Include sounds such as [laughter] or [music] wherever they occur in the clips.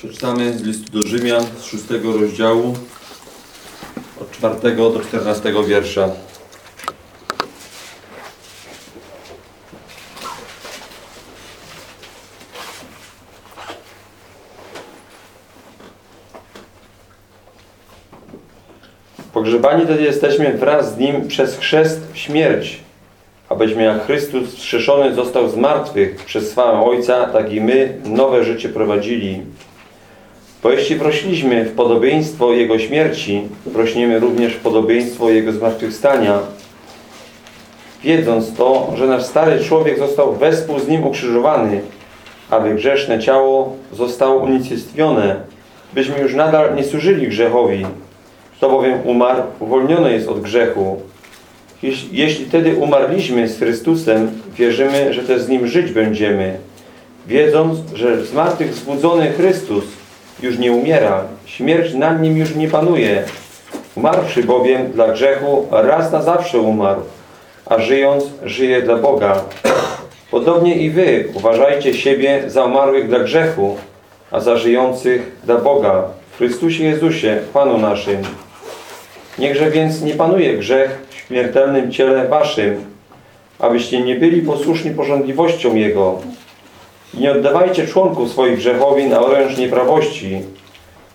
Przeczytamy z listu do Rzymian z szóstego rozdziału od czwartego do czternastego wiersza. Pogrzebani tedy jesteśmy wraz z Nim przez chrzest w śmierć, abyśmy jak Chrystus wskrzeszony został z martwych przez chwałę Ojca, tak i my nowe życie prowadzili. Bo jeśli wrośliśmy w podobieństwo Jego śmierci, rośniemy również w podobieństwo Jego zmartwychwstania, wiedząc to, że nasz stary człowiek został wespół z Nim ukrzyżowany, aby grzeszne ciało zostało unicestwione, byśmy już nadal nie służyli grzechowi. Kto bowiem umarł, uwolniony jest od grzechu. Jeśli, jeśli tedy umarliśmy z Chrystusem, wierzymy, że też z Nim żyć będziemy, wiedząc, że zmartwychwzbudzony Chrystus już nie umiera, śmierć nad Nim już nie panuje. Umarłszy bowiem dla grzechu, raz na zawsze umarł, a żyjąc, żyje dla Boga. Podobnie i wy uważajcie siebie za umarłych dla grzechu, a za żyjących dla Boga, w Chrystusie Jezusie, Panu naszym. Niechże więc nie panuje grzech w śmiertelnym ciele waszym, abyście nie byli posłuszni porządliwościom Jego. Nie oddawajcie członków swoich grzechowi na oręż nieprawości,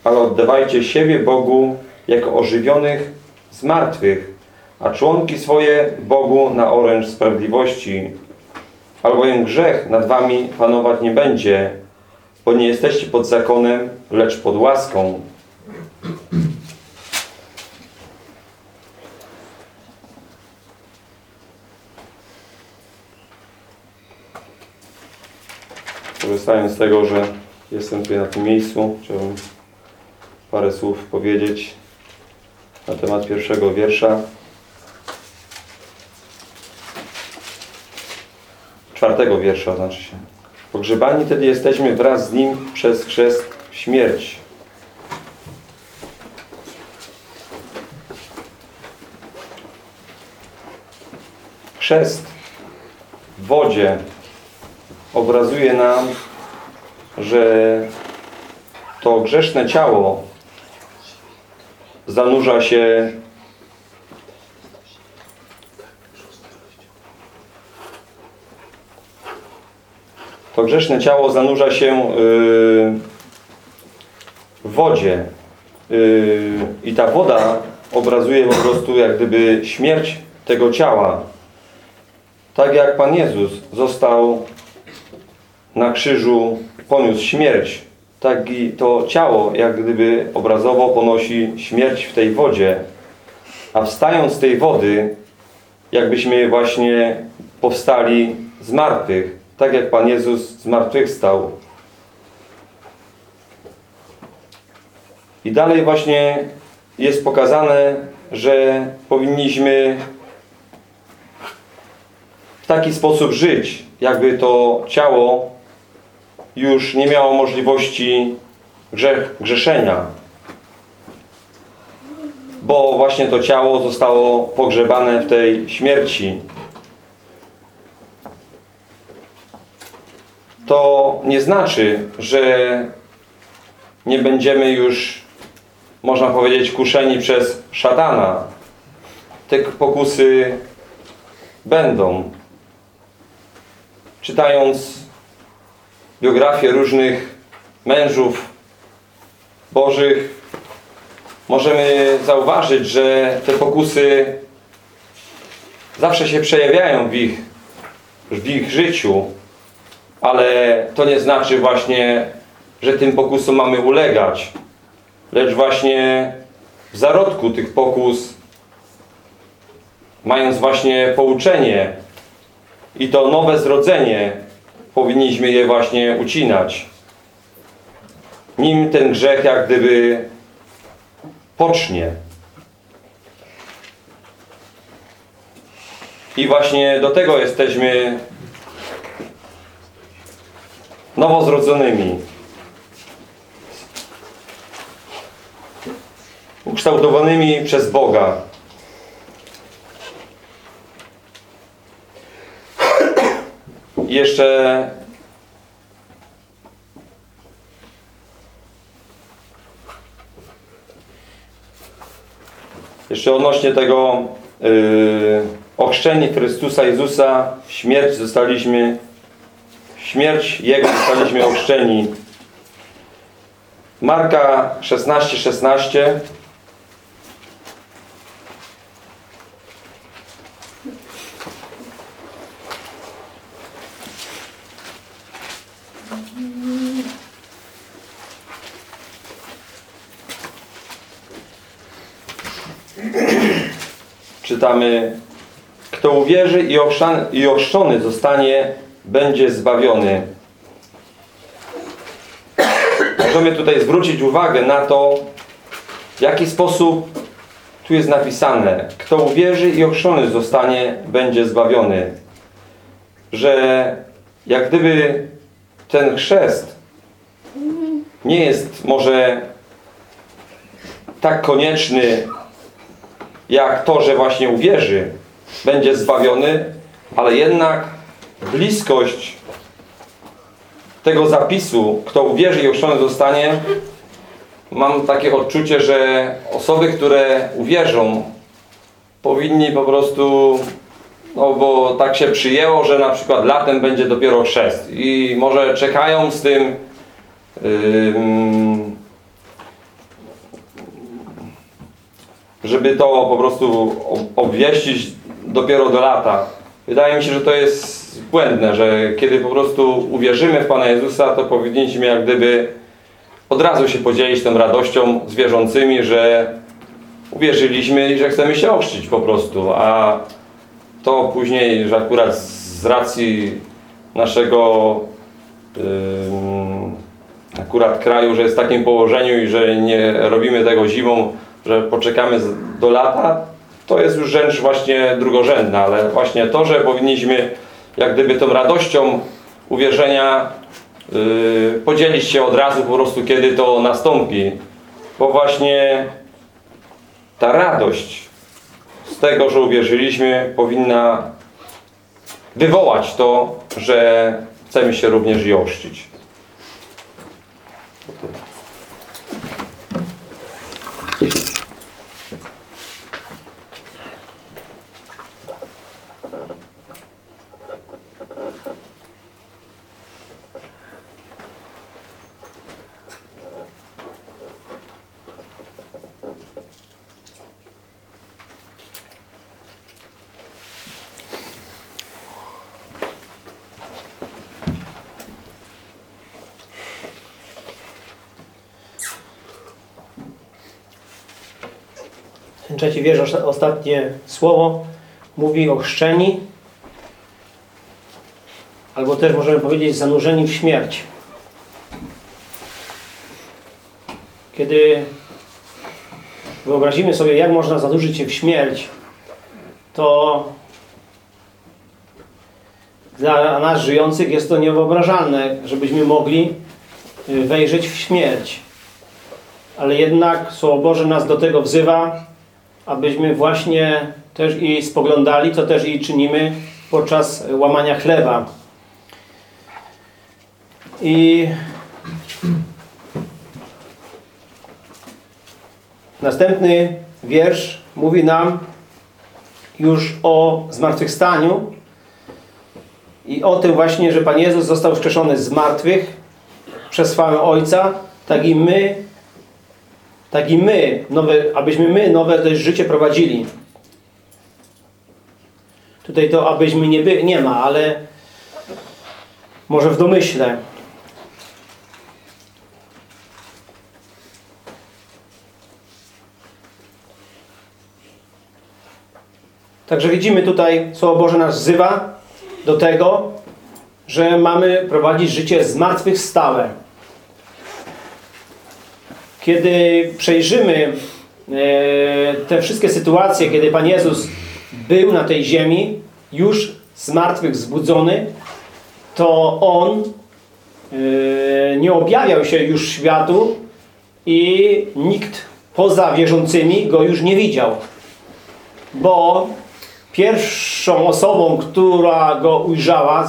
ale oddawajcie siebie Bogu jako ożywionych z martwych, a członki swoje Bogu na oręż sprawiedliwości. Albowiem grzech nad wami panować nie będzie, bo nie jesteście pod zakonem, lecz pod łaską. Korzystając z tego, że jestem tutaj na tym miejscu, chciałbym parę słów powiedzieć na temat pierwszego wiersza. Czwartego wiersza znaczy się. Pogrzebani tedy jesteśmy wraz z Nim przez chrzest śmierć. Chrzest w wodzie obrazuje nam, że to grzeszne ciało zanurza się to grzeszne ciało zanurza się yy, w wodzie yy, i ta woda obrazuje po prostu jak gdyby śmierć tego ciała. Tak jak Pan Jezus został na krzyżu poniósł śmierć, tak i to ciało jak gdyby obrazowo ponosi śmierć w tej wodzie. A wstając z tej wody, jakbyśmy właśnie powstali z martwych, tak jak Pan Jezus z martwych stał. I dalej właśnie jest pokazane, że powinniśmy w taki sposób żyć, jakby to ciało już nie miało możliwości grzech, grzeszenia. Bo właśnie to ciało zostało pogrzebane w tej śmierci. To nie znaczy, że nie będziemy już, można powiedzieć, kuszeni przez szatana. Te pokusy będą. Czytając biografię różnych mężów bożych, możemy zauważyć, że te pokusy zawsze się przejawiają w ich, w ich życiu, ale to nie znaczy właśnie, że tym pokusom mamy ulegać, lecz właśnie w zarodku tych pokus, mając właśnie pouczenie i to nowe zrodzenie, powinniśmy je właśnie ucinać. Nim ten grzech jak gdyby pocznie. I właśnie do tego jesteśmy nowozrodzonymi. Ukształtowanymi przez Boga. jeszcze jeszcze odnośnie tego yy, ochrzczenie Chrystusa Jezusa w śmierć zostaliśmy w śmierć Jego zostaliśmy ochrzczeni. Marka 16, 16 Czytamy Kto uwierzy i, ochrzan, i ochrzczony zostanie, będzie zbawiony. Możemy tutaj zwrócić uwagę na to, w jaki sposób tu jest napisane. Kto uwierzy i ochrzczony zostanie, będzie zbawiony. Że jak gdyby ten chrzest nie jest może tak konieczny, jak to, że właśnie uwierzy, będzie zbawiony, ale jednak bliskość tego zapisu, kto uwierzy i ochrzczony zostanie, mam takie odczucie, że osoby, które uwierzą, powinni po prostu, no bo tak się przyjęło, że na przykład latem będzie dopiero chrzest i może czekają z tym ym, żeby to po prostu obwieścić dopiero do lata. Wydaje mi się, że to jest błędne, że kiedy po prostu uwierzymy w Pana Jezusa, to powinniśmy jak gdyby od razu się podzielić tą radością z wierzącymi, że uwierzyliśmy i że chcemy się ochrzcić po prostu, a to później, że akurat z racji naszego ym, akurat kraju, że jest w takim położeniu i że nie robimy tego zimą, że poczekamy do lata, to jest już rzecz właśnie drugorzędna, ale właśnie to, że powinniśmy jak gdyby tą radością uwierzenia yy, podzielić się od razu po prostu, kiedy to nastąpi. Bo właśnie ta radość z tego, że uwierzyliśmy, powinna wywołać to, że chcemy się również i ochrzcić. Ten trzeci wiersz, ostatnie słowo, mówi o chrzczeni, albo też możemy powiedzieć zanurzeni w śmierć. Kiedy wyobrazimy sobie, jak można zanurzyć się w śmierć, to dla nas żyjących jest to niewyobrażalne, żebyśmy mogli y, wejrzeć w śmierć. Ale jednak Słowo Boże nas do tego wzywa, abyśmy właśnie też i spoglądali, co też i czynimy podczas łamania chleba. I następny wiersz mówi nam już o zmartwychwstaniu i o tym właśnie, że Pan Jezus został wskrzeszony z martwych przez chwałę Ojca, tak i my tak i my, nowe, abyśmy my nowe też życie prowadzili. Tutaj to abyśmy nie byli, nie ma, ale może w domyśle. Także widzimy tutaj, Słowo Boże nas wzywa do tego, że mamy prowadzić życie zmartwychwstałe. Kiedy przejrzymy e, te wszystkie sytuacje, kiedy Pan Jezus był na tej ziemi, już z martwych zbudzony, to On e, nie objawiał się już światu i nikt poza wierzącymi Go już nie widział. Bo pierwszą osobą, która Go ujrzała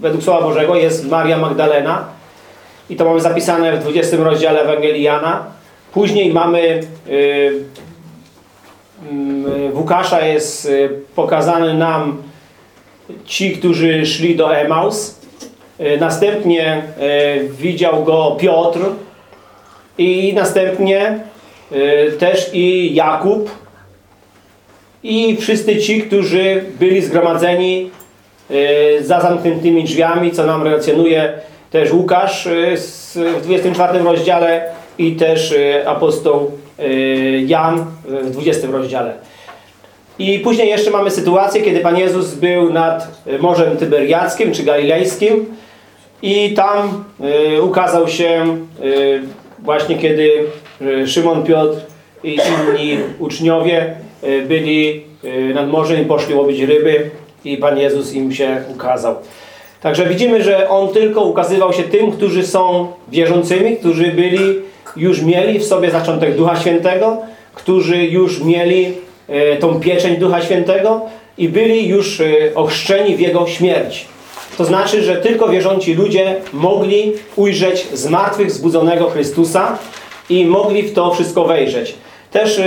według Słowa Bożego jest Maria Magdalena, i to mamy zapisane w 20 rozdziale Ewangelii Jana. Później mamy yy, mm, w Łukasza jest y, pokazany nam ci, którzy szli do Emaus. Y, Następnie y, widział go Piotr i następnie y, też i Jakub i wszyscy ci, którzy byli zgromadzeni y, za zamkniętymi drzwiami, co nam relacjonuje też Łukasz y, w 24 rozdziale i też y, apostoł y, Jan w 20 rozdziale. I później jeszcze mamy sytuację, kiedy Pan Jezus był nad Morzem Tyberiackim czy Galilejskim i tam ukazał się właśnie kiedy Szymon Piotr i inni uczniowie byli nad morzem i poszli łowić ryby i Pan Jezus im się ukazał. Także widzimy, że On tylko ukazywał się tym, którzy są wierzącymi, którzy byli, już mieli w sobie zaczątek Ducha Świętego, którzy już mieli e, tą pieczęć Ducha Świętego i byli już e, ochrzczeni w Jego śmierć. To znaczy, że tylko wierzący ludzie mogli ujrzeć zmartwych zbudzonego Chrystusa i mogli w to wszystko wejrzeć. Też e,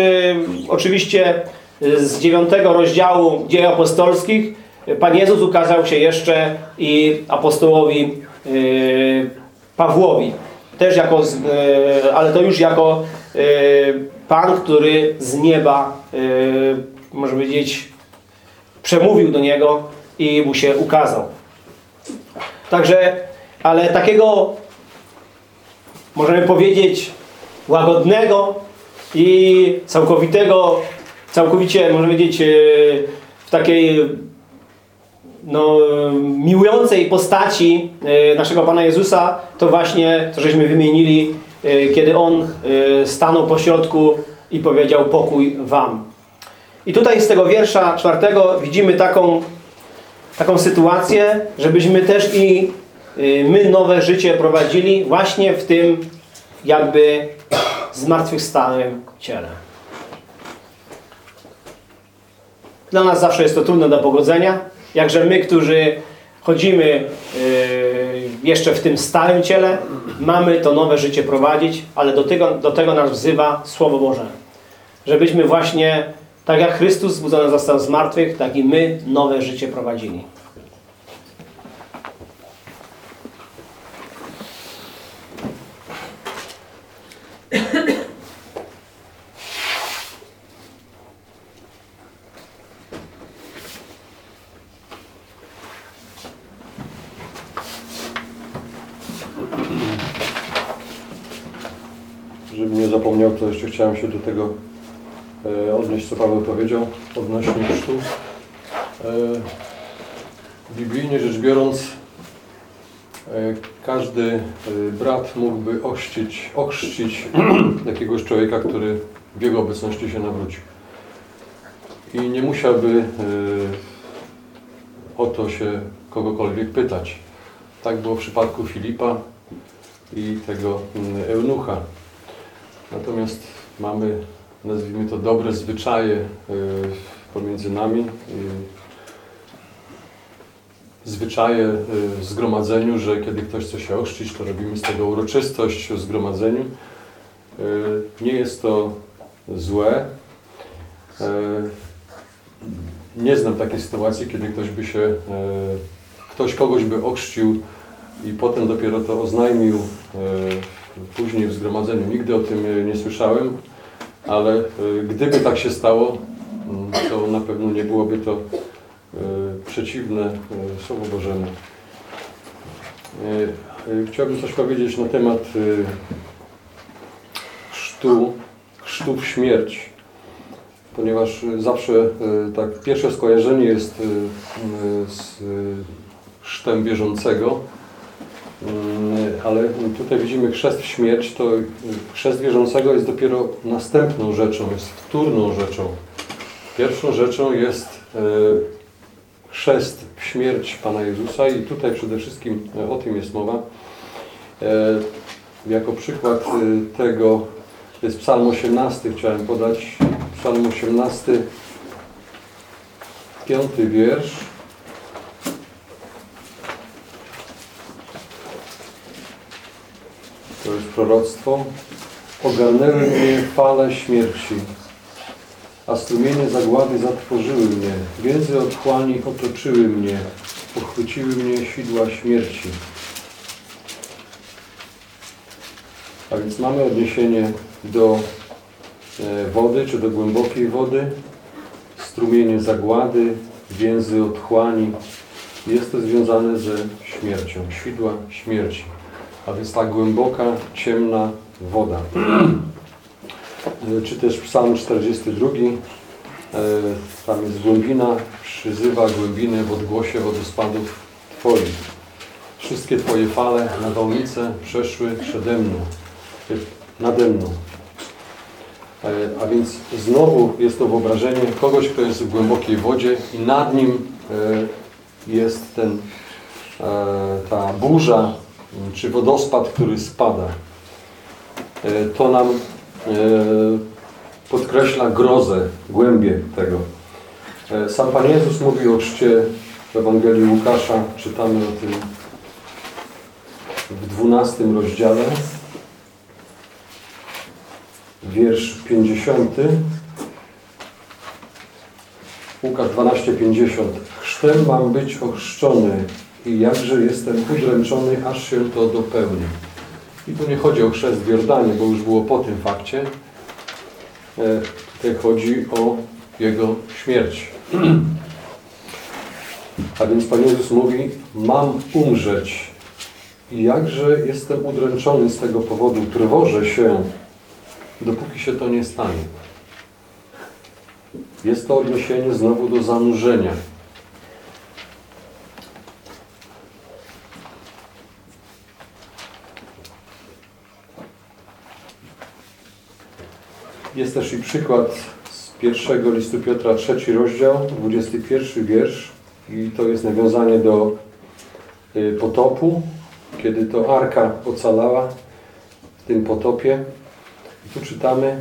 oczywiście z dziewiątego rozdziału dziejów apostolskich Pan Jezus ukazał się jeszcze i apostołowi e, Pawłowi. Też jako, e, ale to już jako e, Pan, który z nieba, może powiedzieć, przemówił do niego i mu się ukazał. Także, ale takiego, możemy powiedzieć, łagodnego i całkowitego, całkowicie, możemy powiedzieć, w takiej no, miłującej postaci e, naszego Pana Jezusa, to właśnie, to żeśmy wymienili, e, kiedy On e, stanął pośrodku i powiedział pokój Wam. I tutaj z tego wiersza czwartego widzimy taką, taką sytuację, żebyśmy też i my nowe życie prowadzili właśnie w tym jakby zmartwychwstałym ciele. Dla nas zawsze jest to trudne do pogodzenia, jakże my, którzy chodzimy y, jeszcze w tym starym ciele, mamy to nowe życie prowadzić, ale do tego, do tego nas wzywa Słowo Boże. Żebyśmy właśnie, tak jak Chrystus zbudzony został z martwych, tak i my nowe życie prowadzili. Żebym nie zapomniał, to jeszcze chciałem się do tego e, odnieść, co Paweł powiedział odnośnie chrztu. E, biblijnie rzecz biorąc, e, e, brat mógłby ochrzcić, ochrzcić [clears throat] jakiegoś człowieka, który w jego obecności się nawrócił. I nie musiałby e, o to się kogokolwiek pytać. Tak było w przypadku Filipa i tego mm, eunucha. Natomiast mamy, nazwijmy to, dobre zwyczaje y, pomiędzy nami. Zwyczaje y, w zgromadzeniu, że kiedy ktoś chce się ochrzcić, to robimy z tego uroczystość w zgromadzeniu. Y, Nie jest to złe. Y, Nie znam takiej sytuacji, kiedy ktoś by się, ktoś kogoś by ochrzcił i potem dopiero to oznajmił później w zgromadzeniu. Nigdy o tym nie słyszałem, ale gdyby tak się stało, mm, to na pewno nie byłoby to przeciwne e, Słowu Bożemu. E, e, Chciałbym coś powiedzieć na temat chrztu, chrztu w śmierć, ponieważ zawsze tak pierwsze skojarzenie jest z chrztem wierzącego, Mm, ale tutaj widzimy chrzest w śmierć, to chrzest wierzącego jest dopiero następną rzeczą, jest wtórną rzeczą. Pierwszą rzeczą jest chrzest w śmierć Pana Jezusa i tutaj przede wszystkim e, o tym jest mowa. E, Jako przykład e, tego jest Psalm 18, chciałem podać. Psalm 18, piąty wiersz. To jest proroctwo. Ogarnęły mnie fale śmierci, a strumienie zagłady zatrwożyły mnie. Więzy otchłani otoczyły mnie, pochwyciły mnie sidła śmierci. A więc mamy odniesienie do e, wody, czy do głębokiej wody, strumienie zagłady, więzy otchłani. Jest to związane ze śmiercią, sidła śmierci. A więc ta głęboka, ciemna woda. [clears throat] E, Czy też Psalm 42, e, tam jest głębina, przyzywa głębinę w odgłosie wodospadów Twoich. Wszystkie Twoje fale, nawałnice przeszły przede mną, e, nade mną. A więc znowu jest to wyobrażenie kogoś, kto jest w głębokiej wodzie i nad nim jest ten, ta burza czy wodospad, który spada. To nam podkreśla grozę, głębię tego. E, Sam Pan Jezus mówi o czcie w Ewangelii Łukasza, czytamy o tym w 12 rozdziale, wiersz 50. Łukasz 12:50. Chrztem mam być ochrzczony i jakże jestem udręczony, aż się to dopełni. I tu nie chodzi o chrzest w Jordanie, bo już było po tym fakcie. E, Tutaj chodzi o Jego śmierć. A więc Pan Jezus mówi, mam umrzeć. I jakże jestem udręczony z tego powodu, trwożę się, dopóki się to nie stanie. Jest to odniesienie znowu do zanurzenia. Jest też i przykład z pierwszego listu Piotra, trzeci rozdział, 21 wiersz. I to jest nawiązanie do y, potopu, kiedy to arka ocalała w tym potopie. I tu czytamy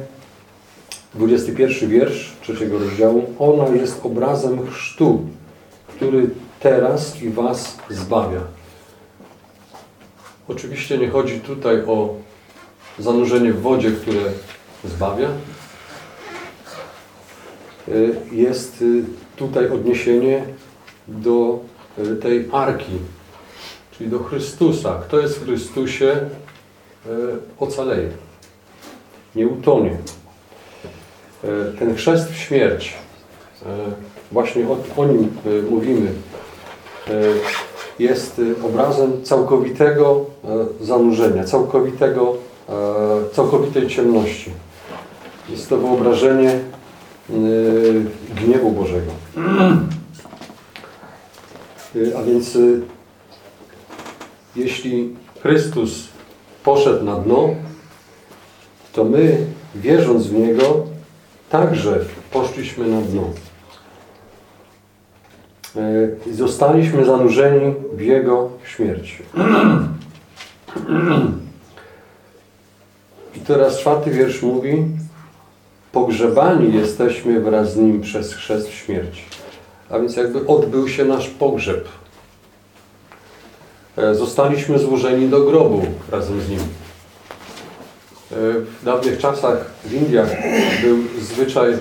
21 wiersz trzeciego rozdziału. Ona jest obrazem chrztu, który teraz i was zbawia. Oczywiście nie chodzi tutaj o zanurzenie w wodzie, które zbawia. Y, Jest y, tutaj odniesienie do y, tej arki, czyli do Chrystusa. Kto jest w Chrystusie, y, ocaleje. Nie utonie. Ten chrzest w śmierć, właśnie o, o nim mówimy, jest obrazem całkowitego zanurzenia, całkowitego, całkowitej ciemności. Jest to wyobrażenie y, gniewu Bożego. Y, A więc y, jeśli Chrystus poszedł na dno, to my, wierząc w Niego, także poszliśmy na dno. Zostaliśmy zanurzeni w Jego śmierci. I teraz czwarty wiersz mówi Pogrzebani jesteśmy wraz z Nim przez chrzest w śmierci. A więc jakby odbył się nasz pogrzeb. E, Zostaliśmy złożeni do grobu razem z Nim. E, W dawnych czasach w Indiach był zwyczaj, e,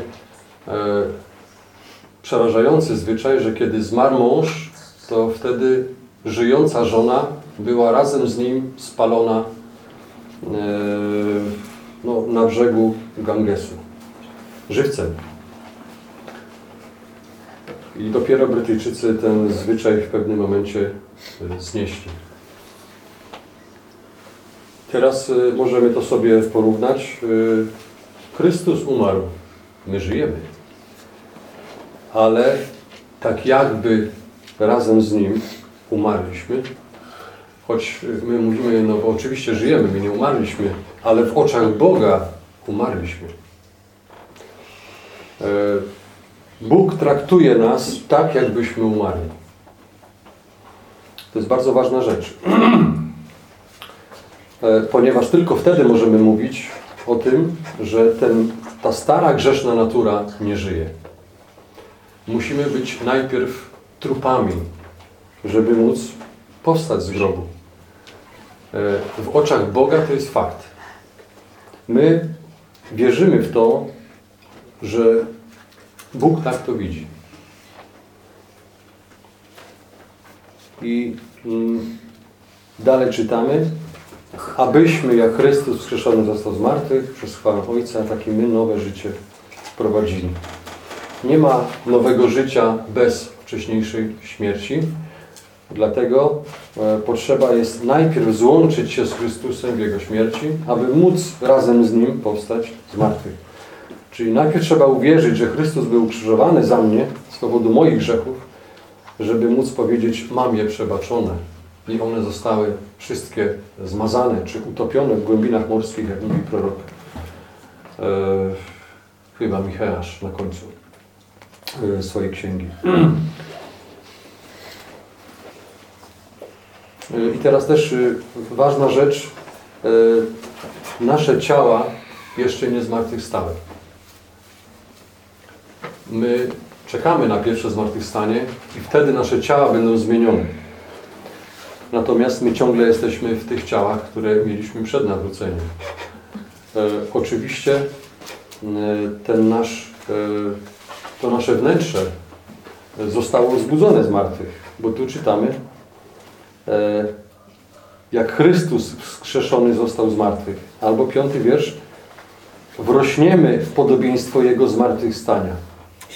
przerażający zwyczaj, że kiedy zmarł mąż, to wtedy żyjąca żona była razem z nim spalona no, na brzegu Gangesu. Żywcem. I dopiero Brytyjczycy ten zwyczaj w pewnym momencie e, znieśli. Teraz e, możemy to sobie porównać. E, Chrystus umarł, my żyjemy. Ale tak jakby razem z Nim umarliśmy, choć my mówimy, no bo oczywiście żyjemy, my nie umarliśmy, ale w oczach Boga umarliśmy. E, Bóg traktuje nas tak, jakbyśmy umarli. To jest bardzo ważna rzecz. [clears throat] E, Ponieważ tylko wtedy możemy mówić o tym, że ten, ta stara grzeszna natura nie żyje. Musimy być najpierw trupami, żeby móc powstać z grobu. E, W oczach Boga to jest fakt. My wierzymy w to, że Bóg tak to widzi. I mm, dalej czytamy, abyśmy jak Chrystus wskrzeszony został z martwych przez chwałę Ojca, takie my nowe życie prowadzili. Nie ma nowego życia bez wcześniejszej śmierci. Dlatego e, potrzeba jest najpierw złączyć się z Chrystusem w Jego śmierci, aby móc razem z Nim powstać z martwych. Czyli najpierw trzeba uwierzyć, że Chrystus był ukrzyżowany za mnie z powodu moich grzechów, żeby móc powiedzieć, mam je przebaczone. I one zostały wszystkie zmazane, czy utopione w głębinach morskich, jak mówi prorok e, chyba Micheasz na końcu e, swojej księgi. E, I teraz też ważna rzecz. Nasze ciała jeszcze nie zmartwychwstały. My czekamy na pierwsze zmartwychwstanie i wtedy nasze ciała będą zmienione. Natomiast my ciągle jesteśmy w tych ciałach, które mieliśmy przed nawróceniem. E, oczywiście e, ten nasz, e, to nasze wnętrze zostało zbudzone z martwych, bo tu czytamy, e, jak Chrystus wskrzeszony został z martwych. Albo piąty wiersz, wrośniemy w podobieństwo Jego zmartwychwstania.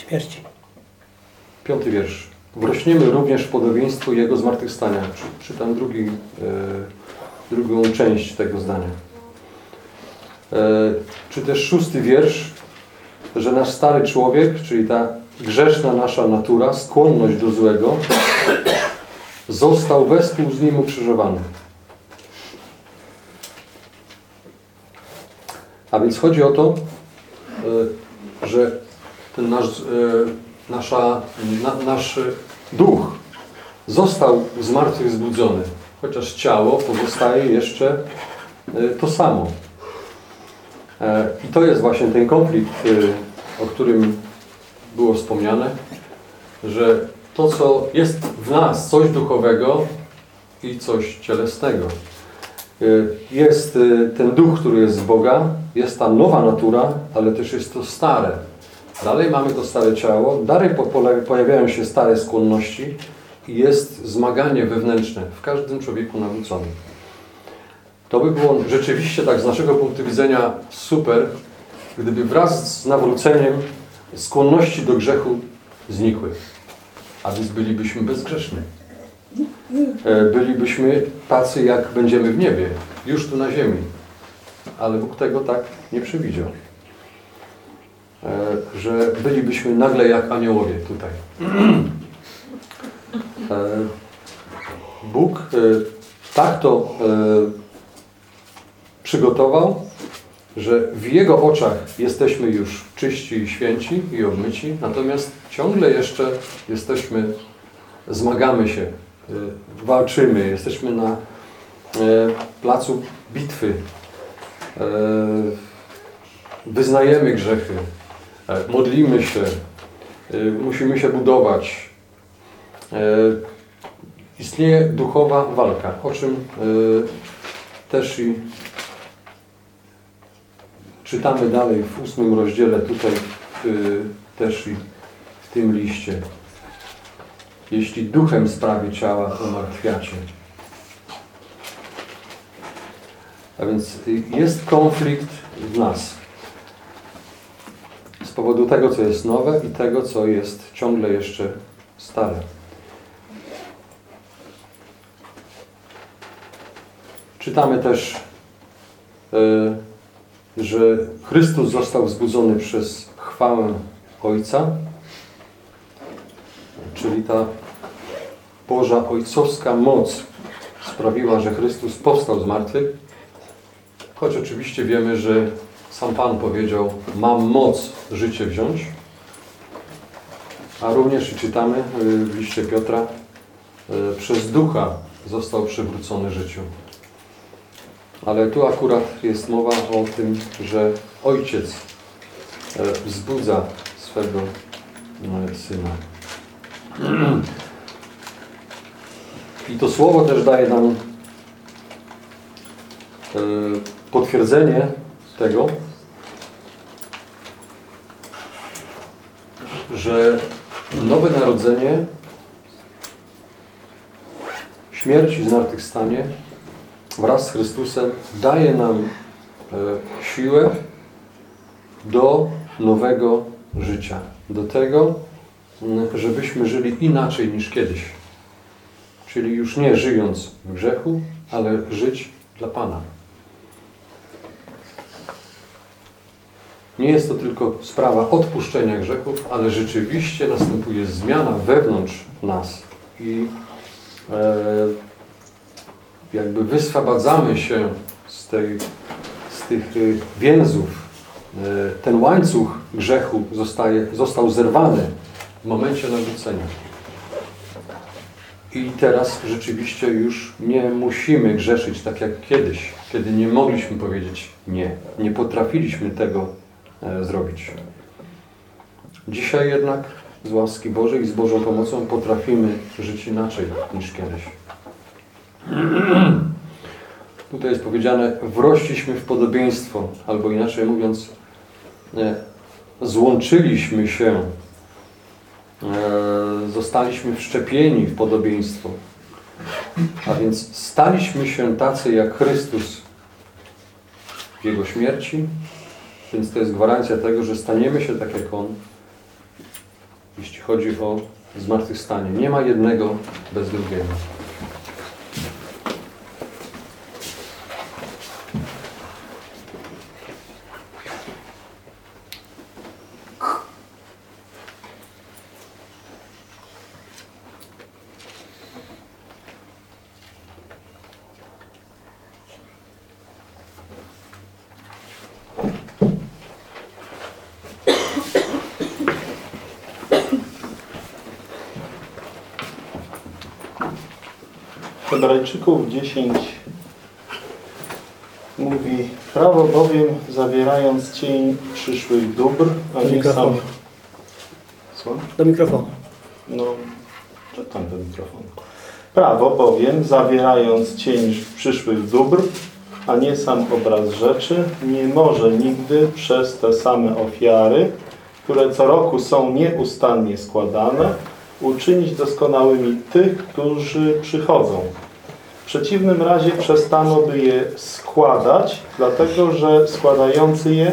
Śmierci. Piąty wiersz. Wrośniemy również w podobieństwo Jego zmartwychwstania. Czy- Czytam drugi, e, drugą część tego zdania. E, czy też szósty wiersz, że nasz stary człowiek, czyli ta grzeszna nasza natura, skłonność do złego, został wespół z Nim ukrzyżowany. A więc chodzi o to, e, że ten nasz, e, nasza, na, nasz duch został z martwych zbudzony, chociaż ciało pozostaje jeszcze e, to samo. E, I to jest właśnie ten konflikt, o którym było wspomniane, że to, co jest w nas, coś duchowego i coś cielesnego. Jest ten duch, który jest z Boga, jest ta nowa natura, ale też jest to stare. Dalej mamy to stare ciało, dalej pojawiają się stare skłonności i jest zmaganie wewnętrzne w każdym człowieku nawróconym. To by było rzeczywiście tak z naszego punktu widzenia super, gdyby wraz z nawróceniem skłonności do grzechu znikły. A więc bylibyśmy bezgrzeszni. E, Bylibyśmy tacy, jak będziemy w niebie, już tu na ziemi. Ale Bóg tego tak nie przewidział. E, Że bylibyśmy nagle jak aniołowie tutaj. E, Bóg e, tak to przygotował, że w Jego oczach jesteśmy już czyści i święci i obmyci, natomiast ciągle jeszcze jesteśmy, zmagamy się, walczymy, jesteśmy na placu bitwy, wyznajemy grzechy, modlimy się, e, musimy się budować. E, Istnieje duchowa walka, o czym e, też i czytamy dalej w ósmym rozdziale, tutaj też i w tym liście. Jeśli duchem sprawie ciała umartwiacie. A więc jest konflikt w nas. Z powodu tego, co jest nowe i tego, co jest ciągle jeszcze stare. Czytamy też y, że Chrystus został wzbudzony przez chwałę Ojca, czyli ta Boża Ojcowska moc sprawiła, że Chrystus powstał z martwych, choć oczywiście wiemy, że sam Pan powiedział, mam moc życie wziąć, a również czytamy y, w liście Piotra, y, przez Ducha został przywrócony życiu. Ale tu akurat jest mowa o tym, że ojciec e, wzbudza swego syna. I to słowo też daje nam potwierdzenie tego, że nowe narodzenie, śmierć i zmartwychwstanie wraz z Chrystusem daje nam e, siłę do nowego życia. Do tego, żebyśmy żyli inaczej niż kiedyś. Czyli już nie żyjąc w grzechu, ale żyć dla Pana. Nie jest to tylko sprawa odpuszczenia grzechów, ale rzeczywiście następuje zmiana wewnątrz nas i e, jakby wyswobadzamy się z, tej, z tych y, więzów. E, ten łańcuch grzechu zostaje, został zerwany w momencie nawrócenia. I teraz rzeczywiście już nie musimy grzeszyć tak jak kiedyś, kiedy nie mogliśmy powiedzieć nie. Nie potrafiliśmy tego e, zrobić. Dzisiaj jednak z łaski Bożej i z Bożą pomocą potrafimy żyć inaczej niż kiedyś. [clears throat] Tutaj jest powiedziane, wrościliśmy w podobieństwo, albo inaczej mówiąc, e, złączyliśmy się, e, zostaliśmy wszczepieni w podobieństwo. A więc staliśmy się tacy jak Chrystus w Jego śmierci, więc to jest gwarancja tego, że staniemy się tak jak On, jeśli chodzi o zmartwychwstanie. Nie ma jednego bez drugiego. Hebrajczyków 10 mówi Prawo bowiem zawierając cień przyszłych dóbr, a nie Mikrofon. sam... Co? Do mikrofonu. No, czytam ten mikrofon. Prawo bowiem zawierając cień przyszłych dóbr, a nie sam obraz rzeczy, nie może nigdy przez te same ofiary, które co roku są nieustannie składane, uczynić doskonałymi tych, którzy przychodzą. Przeciwnym razie przestano by je składać, dlatego że składający je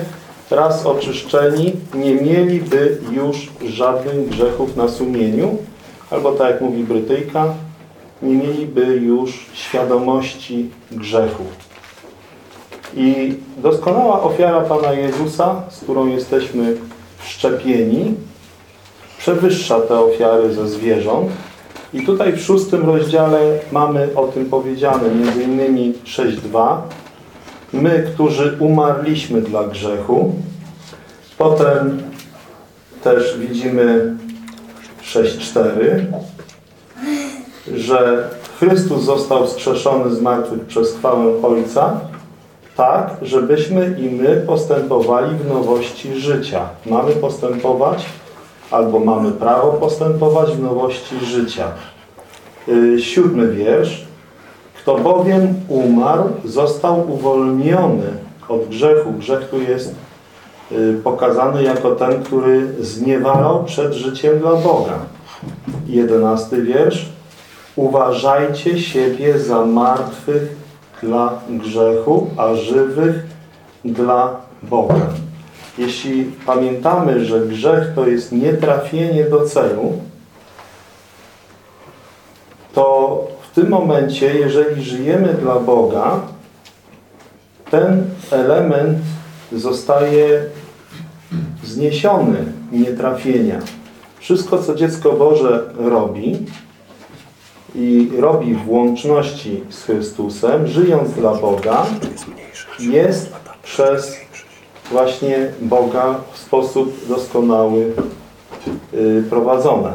raz oczyszczeni nie mieliby już żadnych grzechów na sumieniu, albo tak jak mówi Brytyjka, nie mieliby już świadomości grzechu. I doskonała ofiara Pana Jezusa, z którą jesteśmy wszczepieni, przewyższa te ofiary ze zwierząt. I tutaj w szóstym rozdziale mamy o tym powiedziane, między innymi 6.2. My, którzy umarliśmy dla grzechu. Potem też widzimy 6.4, że Chrystus został wskrzeszony z martwych przez chwałę Ojca, tak, żebyśmy i my postępowali w nowości życia. Mamy postępować albo mamy prawo postępować w nowości życia. Yy, siódmy wiersz. Kto bowiem umarł, został uwolniony od grzechu. Grzech tu jest yy, pokazany jako ten, który zniewalał przed życiem dla Boga. Jedenasty wiersz. Uważajcie siebie za martwych dla grzechu, a żywych dla Boga. Jeśli pamiętamy, że grzech to jest nietrafienie do celu, to w tym momencie, jeżeli żyjemy dla Boga, ten element zostaje zniesiony nietrafienia. Wszystko, co dziecko Boże robi i robi w łączności z Chrystusem, żyjąc dla Boga, jest przez właśnie Boga w sposób doskonały y, prowadzone.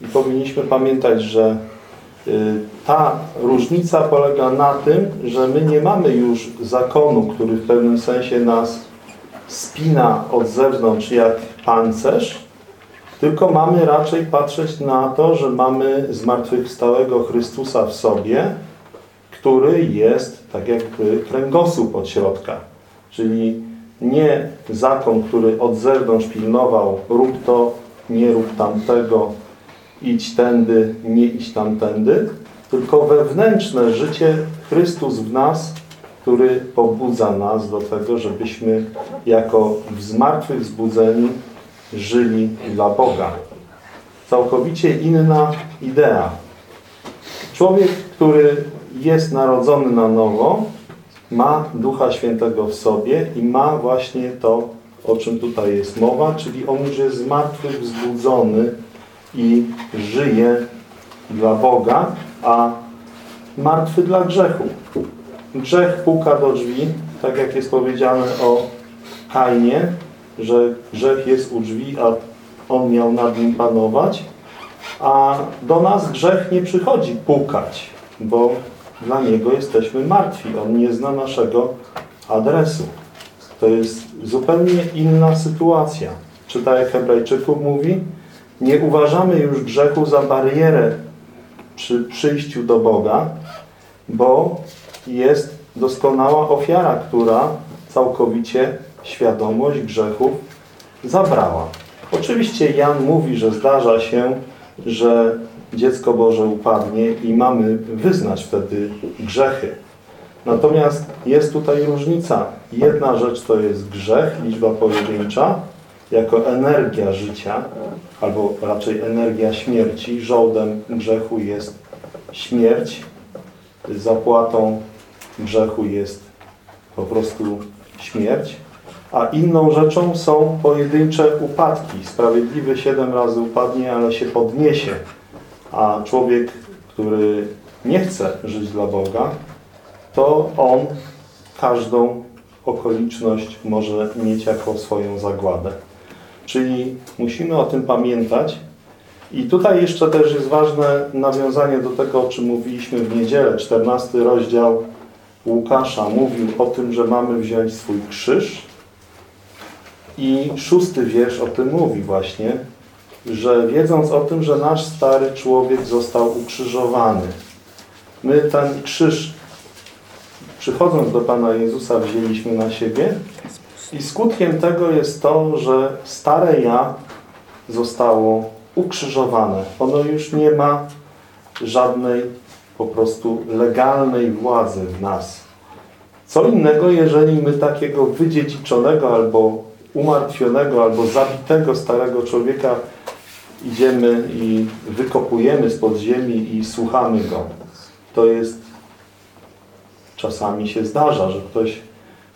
I powinniśmy pamiętać, że y, ta różnica polega na tym, że my nie mamy już zakonu, który w pewnym sensie nas spina od zewnątrz jak pancerz, tylko mamy raczej patrzeć na to, że mamy zmartwychwstałego Chrystusa w sobie, który jest tak jakby kręgosłup od środka. Czyli nie zakon, który od zewnątrz pilnował, rób to, nie rób tamtego, idź tędy, nie idź tamtędy, tylko wewnętrzne życie Chrystus w nas, który pobudza nas do tego, żebyśmy jako zmartwychwzbudzeni żyli dla Boga. Całkowicie inna idea. Człowiek, który jest narodzony na nowo, ma Ducha Świętego w sobie i ma właśnie to, o czym tutaj jest mowa, czyli on już jest zmartwychwzbudzony i żyje dla Boga, a martwy dla grzechu. Grzech puka do drzwi, tak jak jest powiedziane o Kainie, że grzech jest u drzwi, a on miał nad nim panować, a do nas grzech nie przychodzi pukać, bo dla niego jesteśmy martwi. On nie zna naszego adresu. To jest zupełnie inna sytuacja. Czy Hebrajczyków mówi, nie uważamy już grzechu za barierę przy przyjściu do Boga, bo jest doskonała ofiara, która całkowicie świadomość grzechów zabrała. Oczywiście Jan mówi, że zdarza się, że dziecko Boże upadnie i mamy wyznać wtedy grzechy. Natomiast jest tutaj różnica. Jedna rzecz to jest grzech, liczba pojedyncza, jako energia życia, albo raczej energia śmierci. Żołdem grzechu jest śmierć. Zapłatą grzechu jest po prostu śmierć. A inną rzeczą są pojedyncze upadki. Sprawiedliwy siedem razy upadnie, ale się podniesie. A człowiek, który nie chce żyć dla Boga, to on każdą okoliczność może mieć jako swoją zagładę. Czyli musimy o tym pamiętać. I tutaj jeszcze też jest ważne nawiązanie do tego, o czym mówiliśmy w niedzielę. 14 rozdział Łukasza mówił o tym, że mamy wziąć swój krzyż. I szósty wiersz o tym mówi właśnie, że wiedząc o tym, że nasz stary człowiek został ukrzyżowany. My ten krzyż, przychodząc do Pana Jezusa, wzięliśmy na siebie i skutkiem tego jest to, że stare ja zostało ukrzyżowane. Ono już nie ma żadnej po prostu legalnej władzy w nas. Co innego, jeżeli my takiego wydziedziczonego albo umartwionego, albo zabitego starego człowieka idziemy i wykopujemy spod ziemi i słuchamy go. To jest, czasami się zdarza, że ktoś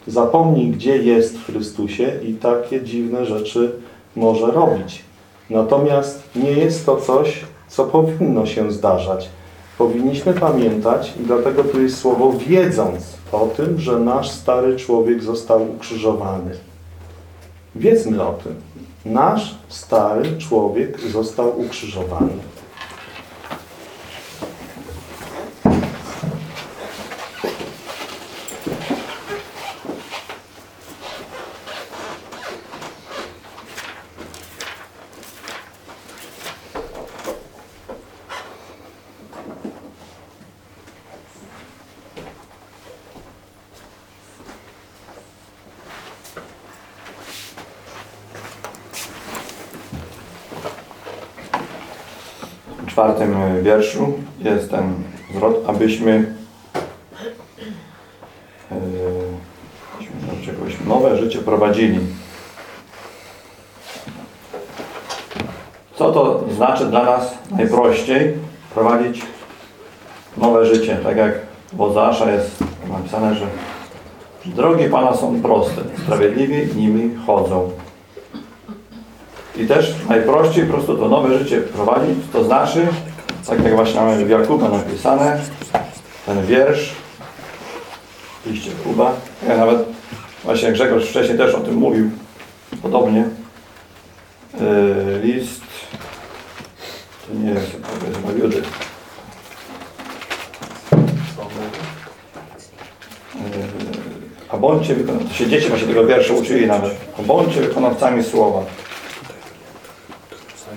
zapomni, gdzie jest w Chrystusie i takie dziwne rzeczy może robić. Natomiast nie jest to coś, co powinno się zdarzać. Powinniśmy pamiętać i dlatego tu jest słowo wiedząc o tym, że nasz stary człowiek został ukrzyżowany. Wiedzmy o tym. Nasz stary człowiek został ukrzyżowany. W czwartym wierszu jest ten zwrot, abyśmy yy, czegoś nowe życie prowadzili. Co to znaczy dla nas najprościej prowadzić nowe życie? Tak jak w Ozasza jest napisane, że drogi Pana są proste, sprawiedliwi nimi chodzą. I też najprościej po prostu to nowe życie prowadzić, to znaczy, tak jak właśnie mamy w Jakuba napisane, ten wiersz, liście Kuba, ja nawet właśnie Grzegorz wcześniej też o tym mówił, podobnie, yy, list, to nie jest chyba Judy, Yy, a bądźcie wykonawcami, się dzieci właśnie tego wiersza uczyli nawet, a bądźcie wykonawcami słowa.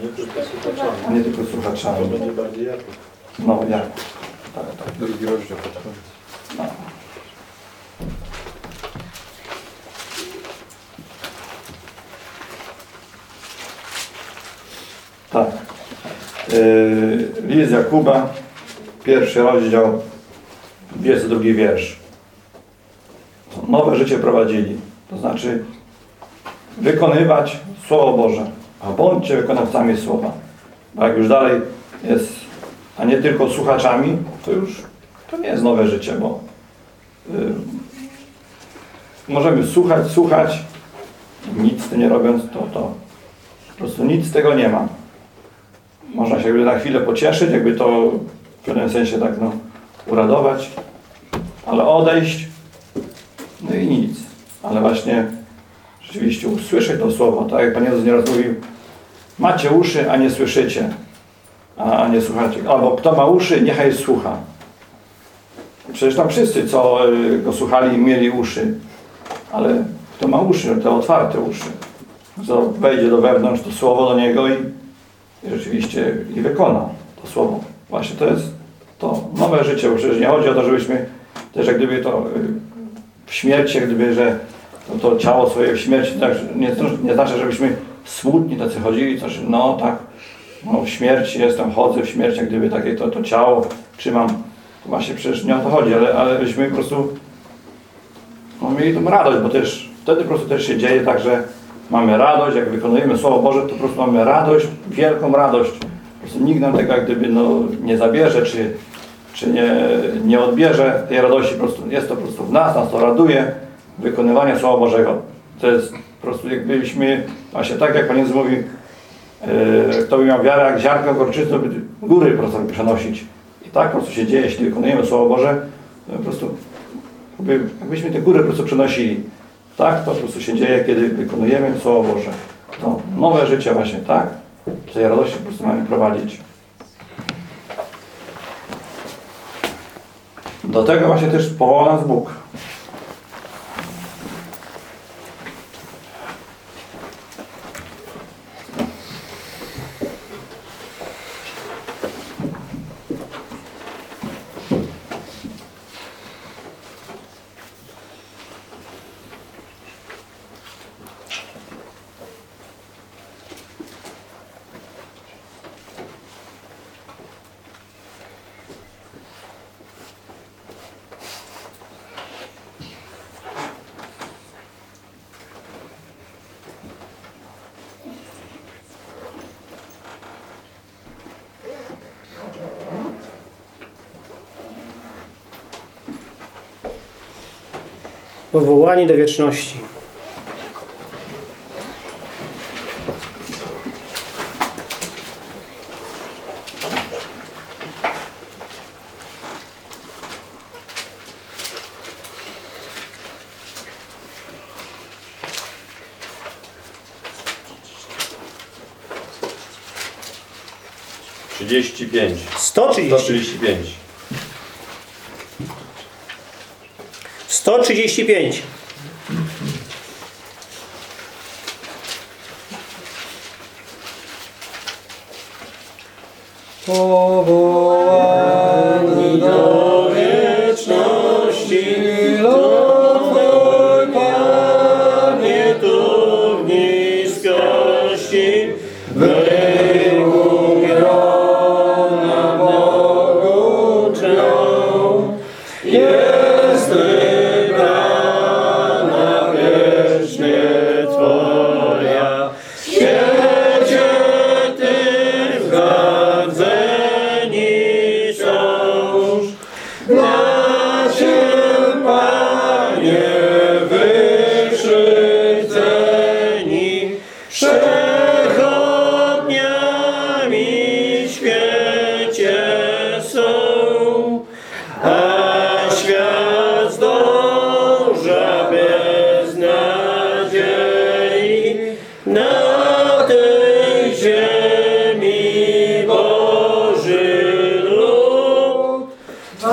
Nie tylko słuchaczami. nie tylko słuchaczami. To będzie bardziej jak No, jak? Tak, tak. Drugi rozdział pod koniec. Yy, List Jakuba, pierwszy rozdział, 22 wiersz. Nowe życie prowadzili, to znaczy wykonywać Słowo Boże, a bądźcie wykonawcami Słowa. Bo jak już dalej jest, a nie tylko słuchaczami, to już to nie jest nowe życie, bo y, możemy słuchać, słuchać, nic z tym nie robiąc, to, to po prostu nic z tego nie ma. Można się jakby na chwilę pocieszyć, jakby to w pewnym sensie tak no, uradować, ale odejść, no i nic. Ale właśnie rzeczywiście usłyszeć to słowo, tak jak Pan Jezus nieraz mówił, macie uszy, a nie słyszycie, a, nie słuchacie. Albo kto ma uszy, niechaj słucha. Przecież tam wszyscy, co y, go słuchali, mieli uszy, ale kto ma uszy, te otwarte uszy, co wejdzie do wewnątrz, to słowo do niego i, i rzeczywiście i wykona to słowo. Właśnie to jest to nowe życie, bo przecież nie chodzi o to, żebyśmy też jak gdyby to y, w śmierci, gdyby, że to, to ciało swoje w śmierci, tak, nie, nie znaczy, żebyśmy smutni tacy chodzili, coś, no tak, no w śmierci jestem, chodzę w śmierci, jak gdyby takie to, to ciało trzymam. To właśnie przecież nie o to chodzi, ale, ale byśmy po prostu no, mieli tą radość, bo też wtedy po prostu też się dzieje tak, że mamy radość, jak wykonujemy Słowo Boże, to po prostu mamy radość, wielką radość. Po prostu nikt nam tego jak gdyby no, nie zabierze, czy, czy nie, nie odbierze tej radości. Po prostu jest to po prostu w nas, nas to raduje, wykonywanie Słowa Bożego. To jest po prostu jakbyśmy, właśnie tak jak Pan Jezus mówi, kto by miał wiarę jak ziarnko gorczycy, by góry po prostu przenosić. I tak po prostu się dzieje, jeśli wykonujemy Słowo Boże, to po prostu jakby, jakbyśmy te góry po prostu przenosili. Tak to po prostu się dzieje, kiedy wykonujemy Słowo Boże. To nowe życie właśnie, tak? Tej radości po prostu mamy prowadzić. Do tego właśnie też powołał nas Bóg. Powołani do wieczności. Trzydzieści pięć. 130. 135. 135. Powołani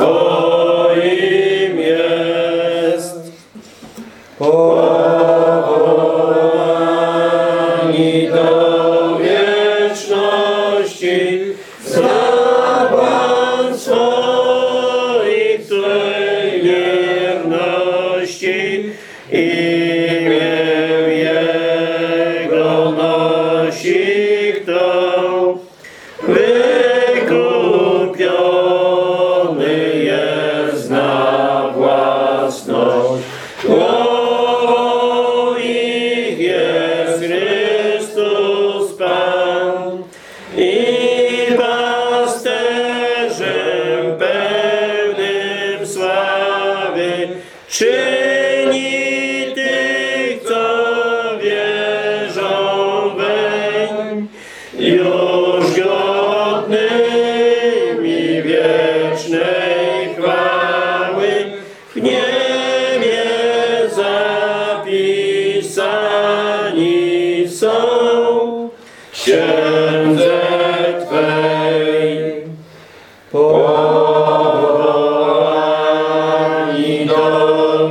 う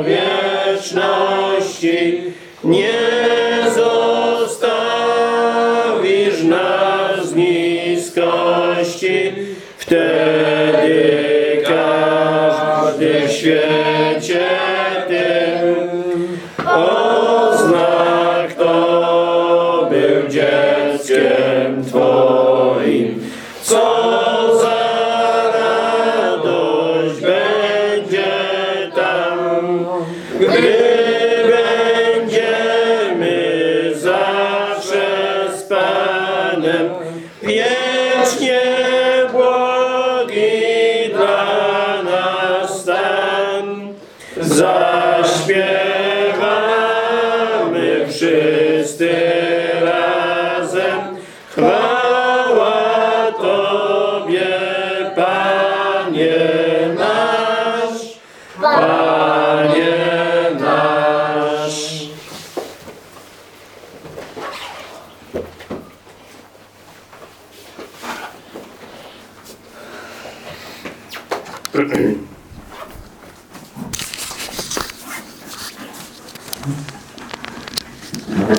wieczności, nie